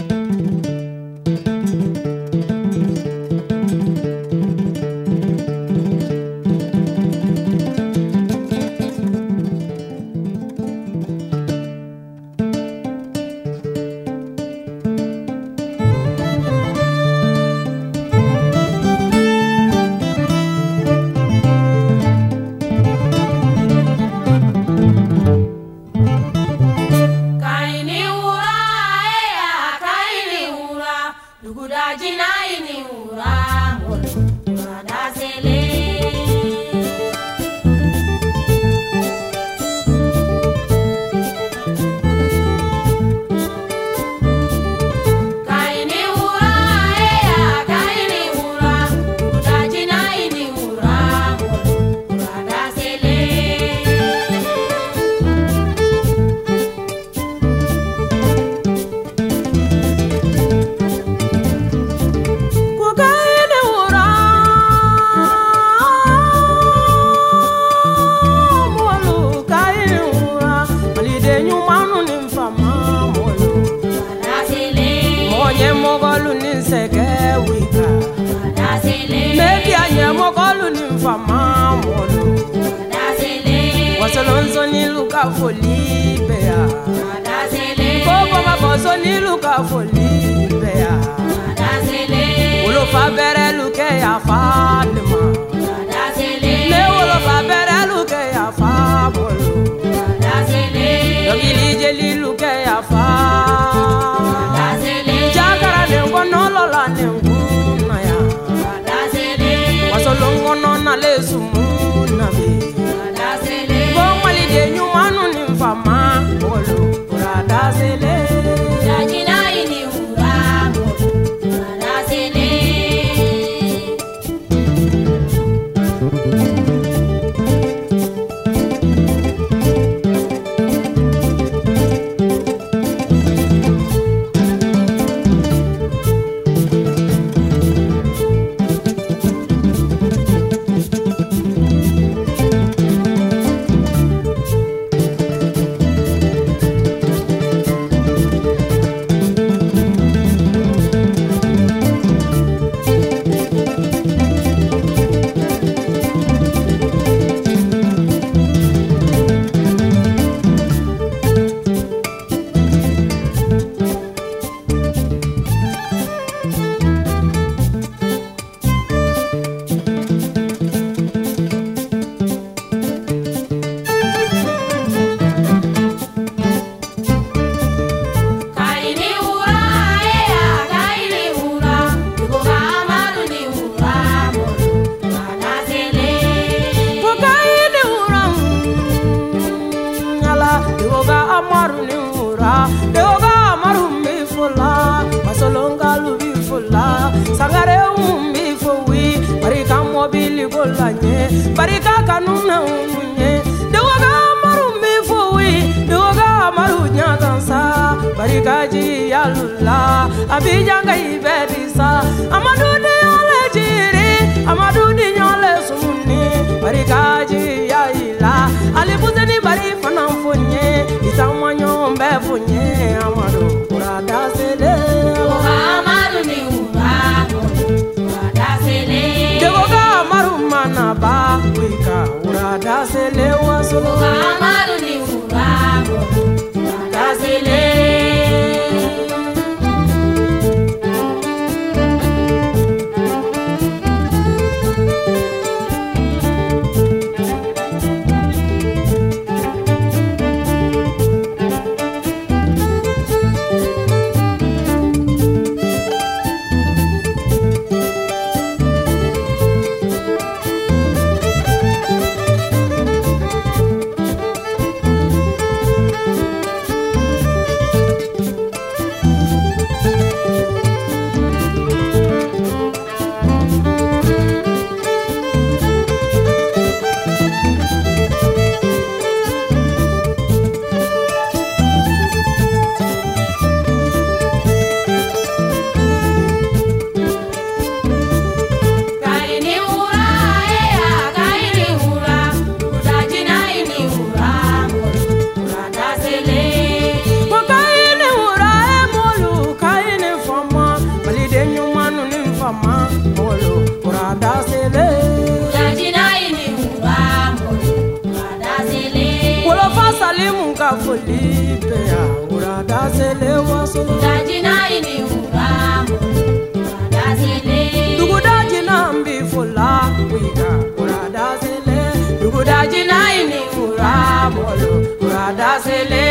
Thank you. dugudaji na ini ura Maybe I am a calling him for mom. Was a lonzo ni luka folibea. Koko mabozo ni luka folibea. Olofa bere luke ya fa. fola deoga marum bi fola masolonga lu bi fola sangare um bi fowi barika mobili bola nye barika kanuna unye deoga marum bi fowi deoga maru nya dansa barika ji yalula abijanga ibedisa amadu fonye isamanyo mbɛ fonye amadu kurata sele. amadu ni wuba kurata sele. jogoka amadu mana ba wika kurata sele waso. àdásílẹ̀. jàjìnà ìní ń bá mọ̀lú àdásílẹ̀. wọlọ́fà sálímù ká fòlì bẹ̀ àwòrán àdásílẹ̀ wọ́n sọ. jàjìnà ìní ń bá mọ̀lú àdásílẹ̀. dùgúdà jìnnà ń bí fòlà wíkà àwòrán àdásílẹ̀. dùgúdà jìnnà ìní ń bá mọ̀lú àdásílẹ̀.